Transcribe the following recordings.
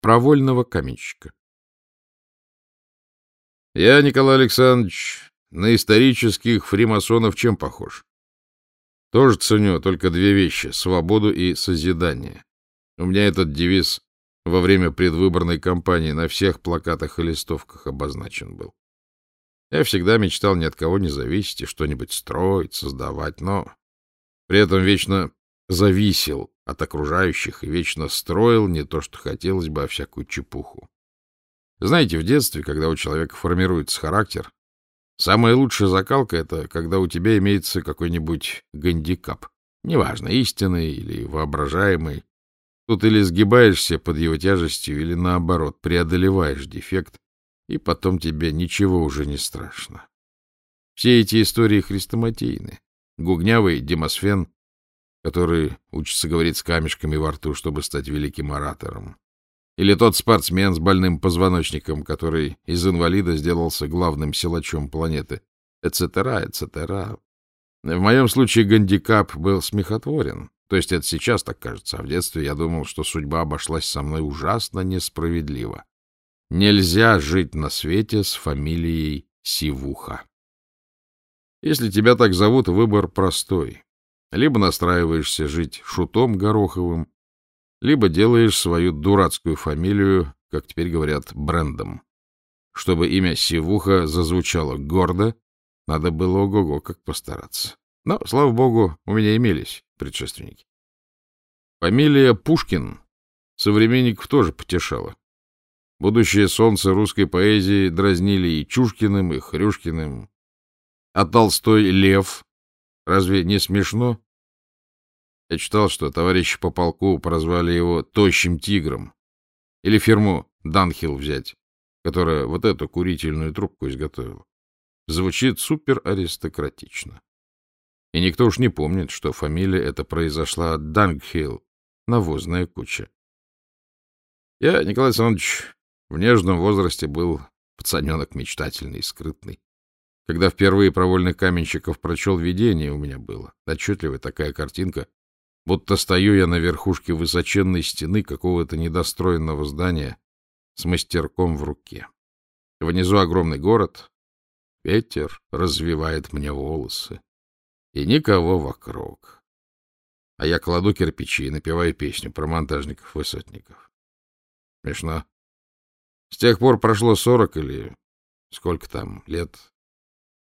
про вольного каменщика. Я, Николай Александрович, на исторических фримасонов чем похож? Тоже ценю только две вещи — свободу и созидание. У меня этот девиз во время предвыборной кампании на всех плакатах и листовках обозначен был. Я всегда мечтал ни от кого не зависеть и что-нибудь строить, создавать, но при этом вечно зависел от окружающих и вечно строил не то, что хотелось бы, а всякую чепуху. Знаете, в детстве, когда у человека формируется характер, самая лучшая закалка — это когда у тебя имеется какой-нибудь гандикап. Неважно, истинный или воображаемый. Тут или сгибаешься под его тяжестью, или наоборот, преодолеваешь дефект, и потом тебе ничего уже не страшно. Все эти истории хрестоматийны. Гугнявый Демосфен, который учится говорить с камешками во рту, чтобы стать великим оратором. Или тот спортсмен с больным позвоночником, который из инвалида сделался главным силачом планеты, etc., etc. В моем случае гандикап был смехотворен. То есть это сейчас так кажется, а в детстве я думал, что судьба обошлась со мной ужасно несправедливо. Нельзя жить на свете с фамилией Сивуха. Если тебя так зовут, выбор простой. Либо настраиваешься жить шутом Гороховым, либо делаешь свою дурацкую фамилию, как теперь говорят, брендом. Чтобы имя Сивуха зазвучало гордо, надо было ого-го как постараться. Но, слава богу, у меня имелись предшественники. Фамилия Пушкин современников тоже потешала. Будущее солнце русской поэзии дразнили и Чушкиным, и Хрюшкиным. А Толстой — Лев. Разве не смешно? Я читал, что товарищи по полку прозвали его «тощим тигром». Или фирму «Данхилл» взять, которая вот эту курительную трубку изготовила. Звучит супер аристократично. И никто уж не помнит, что фамилия эта произошла от Дангхилл, навозная куча. Я, Николай Александрович, в нежном возрасте был пацаненок мечтательный и скрытный. Когда впервые про вольных каменщиков прочел видение, у меня было отчетливая такая картинка, будто стою я на верхушке высоченной стены какого-то недостроенного здания с мастерком в руке. Внизу огромный город, ветер развивает мне волосы, и никого вокруг. А я кладу кирпичи и напеваю песню про монтажников-высотников. Смешно. С тех пор прошло сорок или сколько там лет,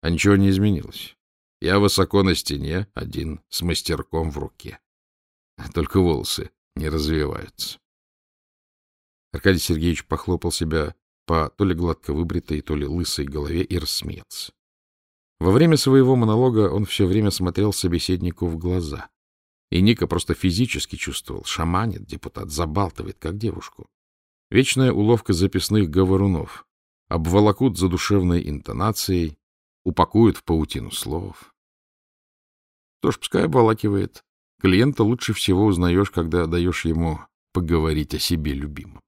а ничего не изменилось. Я высоко на стене, один, с мастерком в руке. Только волосы не развиваются. Аркадий Сергеевич похлопал себя по то ли гладко выбритой, то ли лысой голове и рассмеялся. Во время своего монолога он все время смотрел собеседнику в глаза. И Ника просто физически чувствовал, шаманит депутат, забалтывает, как девушку. Вечная уловка записных говорунов. Обволокут задушевной интонацией, упакуют в паутину слов. Что ж, пускай обволакивает. Клиента лучше всего узнаешь, когда даешь ему поговорить о себе любимом.